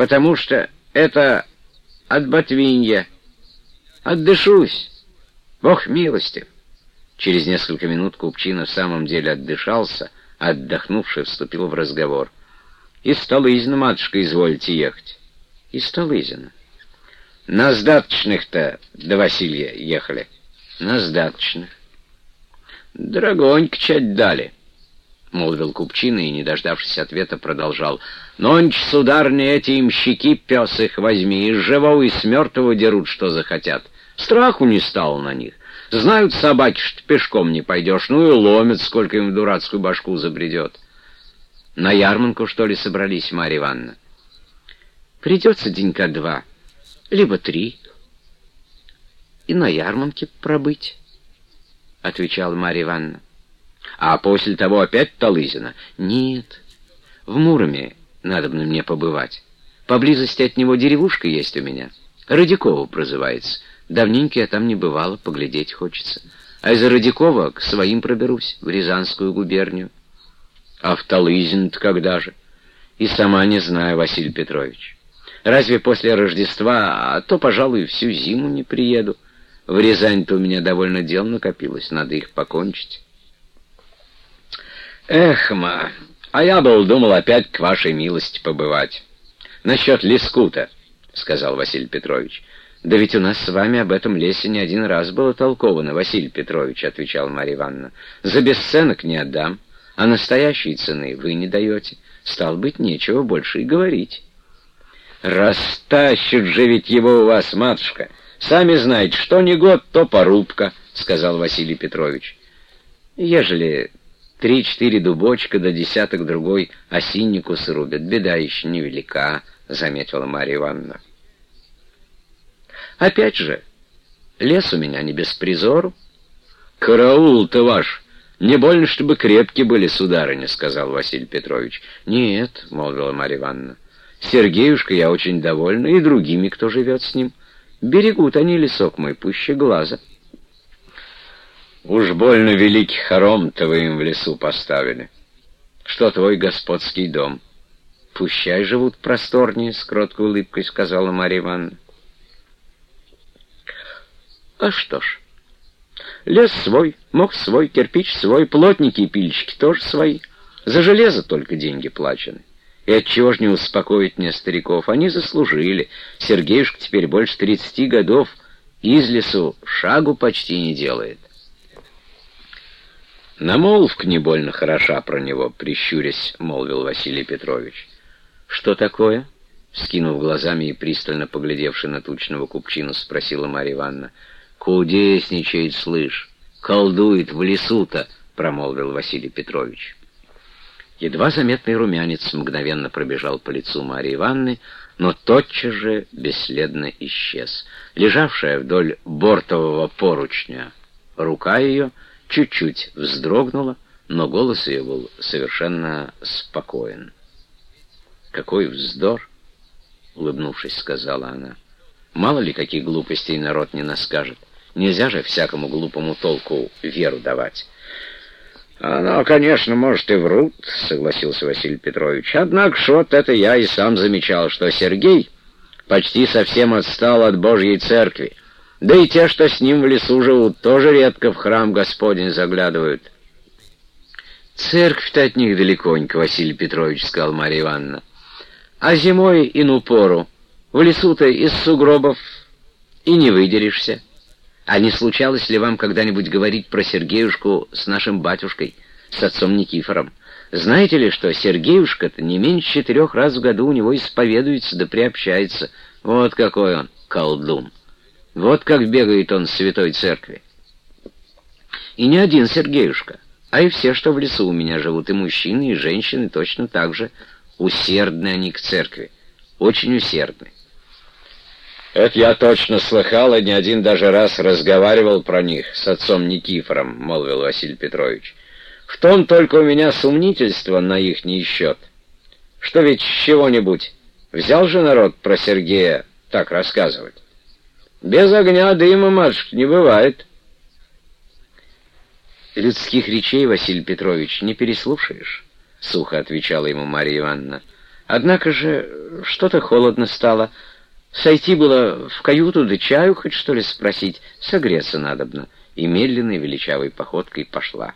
потому что это от ботвинья. Отдышусь. Бог милостив. Через несколько минут Купчина в самом деле отдышался, а отдохнувший вступил в разговор. «Из Столызина, матушка, извольте ехать». «Из Столызина». «На сдаточных-то до Василия ехали». «На сдаточных». «Дорогонько чать дали». — молвил Купчина и, не дождавшись ответа, продолжал. «Нонч, сударня, эти имщики, пес их возьми, из живого и с мертвого дерут, что захотят. Страху не стало на них. Знают собаки, что пешком не пойдешь, ну и ломят, сколько им в дурацкую башку забредет». «На ярманку, что ли, собрались, Марья Ивановна?» «Придется денька два, либо три, и на ярманке пробыть», — отвечала Марья Ивановна. А после того опять Талызина? Нет. В Муроме надо бы мне побывать. Поблизости от него деревушка есть у меня. Радикова прозывается. Давненько я там не бывала, поглядеть хочется. А из Радикова к своим проберусь, в Рязанскую губернию. А в Талызин-то когда же? И сама не знаю, Василий Петрович. Разве после Рождества, а то, пожалуй, всю зиму не приеду. В Рязань-то у меня довольно дел накопилось, надо их покончить. Эх, ма, а я был думал опять к вашей милости побывать. Насчет лескута, — сказал Василий Петрович. «Да ведь у нас с вами об этом лесе не один раз было толковано, Василий Петрович», — отвечал Марья Ивановна. «За бесценок не отдам, а настоящей цены вы не даете. Стал быть, нечего больше и говорить». «Растащит же ведь его у вас, матушка. Сами знаете, что не год, то порубка», — сказал Василий Петрович. «Ежели Три-четыре дубочка да десяток другой осиннику срубят. Беда еще невелика, — заметила Марья Ивановна. Опять же, лес у меня не без призору. Караул-то ваш, не больно, чтобы крепкие были, сударыня, — сказал Василий Петрович. Нет, — молвила Марья Ивановна, — Сергеюшка я очень довольна, и другими, кто живет с ним. Берегут они лесок мой пуще глаза. — Уж больно великий хором-то вы им в лесу поставили. Что твой господский дом? Пущай живут просторнее, — с кроткой улыбкой сказала Марья Ивановна. А что ж, лес свой, мох свой, кирпич свой, плотники и пильщики тоже свои. За железо только деньги плачены. И отчего ж не успокоить мне стариков? Они заслужили. Сергеюшка теперь больше тридцати годов из лесу шагу почти не делает. «Намолвка не больно хороша про него», — прищурясь, молвил Василий Петрович. «Что такое?» — скинув глазами и пристально поглядевши на тучного купчину, спросила Марья Ивановна. «Кудесничает, слышь, колдует в лесу-то», — промолвил Василий Петрович. Едва заметный румянец мгновенно пробежал по лицу Марьи Ивановны, но тотчас же бесследно исчез. Лежавшая вдоль бортового поручня рука ее — чуть-чуть вздрогнула, но голос ее был совершенно спокоен. «Какой вздор!» — улыбнувшись, сказала она. «Мало ли, каких глупостей народ не наскажет. Нельзя же всякому глупому толку веру давать». «Оно, конечно, может и врут», — согласился Василий Петрович. «Однако ж вот это я и сам замечал, что Сергей почти совсем отстал от Божьей церкви. Да и те, что с ним в лесу живут, тоже редко в храм Господень заглядывают. «Церковь-то от них далеконько, Василий Петрович», — сказал Марья Ивановна. «А зимой и ну пору. В лесу-то из сугробов и не выдерешься. А не случалось ли вам когда-нибудь говорить про Сергеюшку с нашим батюшкой, с отцом Никифором? Знаете ли, что Сергеюшка-то не меньше четырех раз в году у него исповедуется да приобщается. Вот какой он, колдун!» Вот как бегает он с святой церкви. И не один Сергеюшка, а и все, что в лесу у меня живут, и мужчины, и женщины точно так же усердны они к церкви, очень усердны. «Это я точно слыхал, и не один даже раз разговаривал про них с отцом Никифором», — молвил Василий Петрович. «В том только у меня сомнительство на их не счет. Что ведь чего-нибудь взял же народ про Сергея так рассказывать?» Без огня дыма, матушка, не бывает. Людских речей, Василий Петрович, не переслушаешь, — сухо отвечала ему Марья Ивановна. Однако же что-то холодно стало. Сойти было в каюту, да чаю хоть что ли спросить, согреться надобно. И медленной величавой походкой пошла.